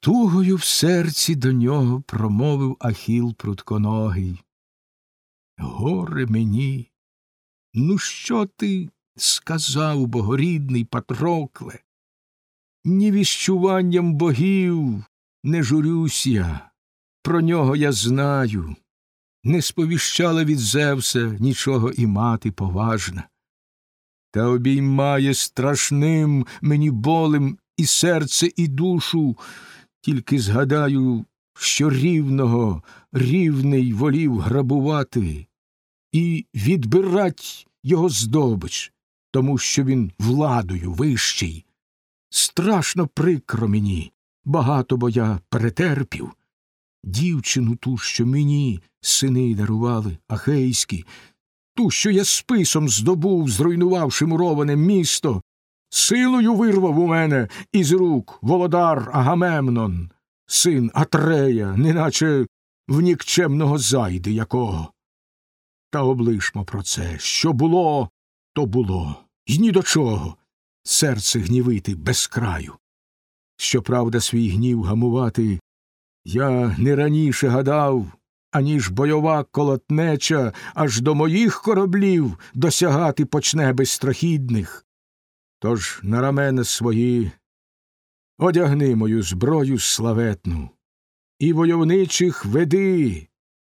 тугою в серці до нього промовив Ахіл прутконогий. Горе мені, ну що ти сказав, богорідний Патрокле? Ні віщуванням богів не журюсь я, про нього я знаю. Не сповіщала від Зевса нічого і мати поважна. Та обіймає страшним мені болем і серце, і душу, тільки згадаю, що рівного рівний волів грабувати і відбирать його здобич, тому що він владою вищий. Страшно прикро мені, багато бо я перетерпів. Дівчину ту, що мені сини дарували, ахейські, ту, що я списом здобув, зруйнувавши муроване місто, силою вирвав у мене із рук володар Агамемнон, син Атрея, неначе в нікчемного зайди якого. Та облишмо про це, що було, то було, й ні до чого. Серце гнівити без краю. Щоправда, свій гнів гамувати я не раніше гадав, аніж бойова колотнеча аж до моїх кораблів досягати почне безстрахідних. Тож на рамена свої одягни мою зброю славетну, і войовничих веди,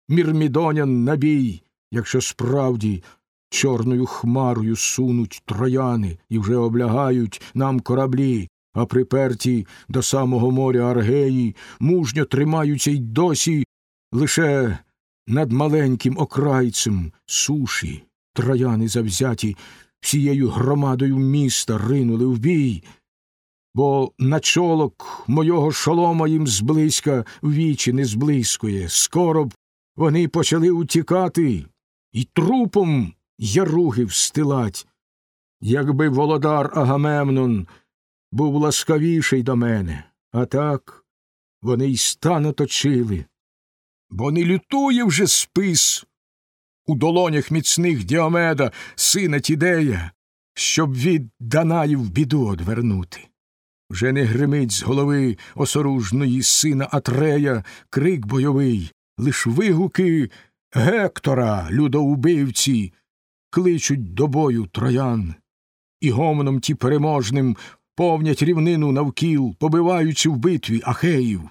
мірмідонян набій, якщо справді чорною хмарою сунуть трояни і вже облягають нам кораблі, а приперті до самого моря Аргеї мужньо тримаються й досі лише над маленьким окрайцем суші, трояни завзяті всією громадою міста ринули в бій, бо на чолок мойого шолома їм зблизька вічі не зблискує. Скоро б вони почали утікати і трупом яруги встилать. Якби володар Агамемнон був ласкавіший до мене, а так вони й стан оточили, бо не лютує вже спис у долонях міцних Діомеда, сина Тідея, щоб від Данаїв біду одвернути. Вже не гримить з голови осоружної сина Атрея крик бойовий, лиш вигуки Гектора, людоубивці, кличуть до бою троян, і гомоном ті переможним повнять рівнину навкіл, побиваючи в битві ахеїв.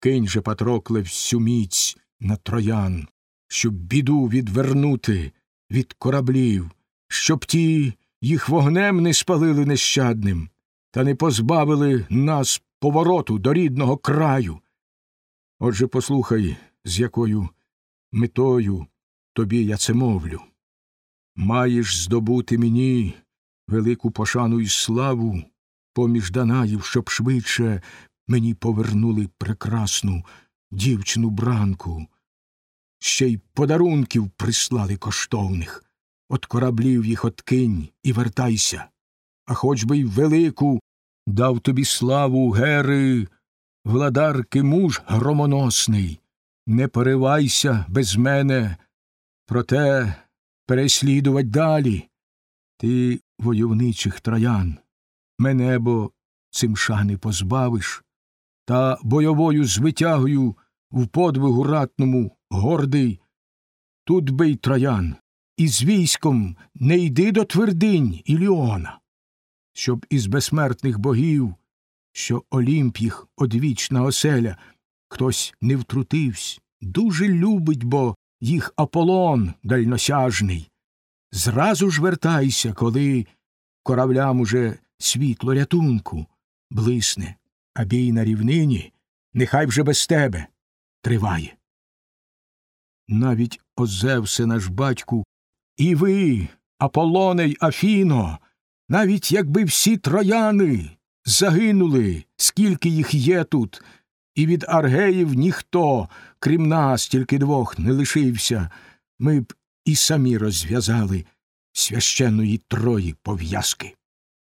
Кинь же, Патрокле, всю міць на троян, щоб біду відвернути від кораблів, щоб ті їх вогнем не спалили нещадним, та не позбавили нас повороту до рідного краю. Отже, послухай, з якою метою тобі я це мовлю. Маєш здобути мені велику пошану і славу поміж Данаїв, щоб швидше мені повернули прекрасну дівчину бранку, ще й подарунків прислали коштовних. От кораблів їх откинь і вертайся, а хоч би й велику дав тобі славу, гери, владарки муж громоносний. Не поривайся без мене, проте переслідувать далі. Ти войовничих троян, мене бо цим шани позбавиш, та бойовою звитягою в подвигу ратному гордий. Тут бий троян, і з військом не йди до твердинь Іліона, щоб із безсмертних богів, що Олімп їх одвічна оселя, хтось не втрутивсь, дуже любить, бо їх Аполлон дальносяжний. Зразу ж вертайся, коли кораблям уже світло рятунку блисне, а бій на рівнині нехай вже без тебе триває. Навіть Озевсе наш батьку, і ви, Аполлоне й Афіно, навіть якби всі трояни загинули, скільки їх є тут, і від аргеїв ніхто, крім нас, тільки двох не лишився, ми б і самі розв'язали священної трої пов'язки.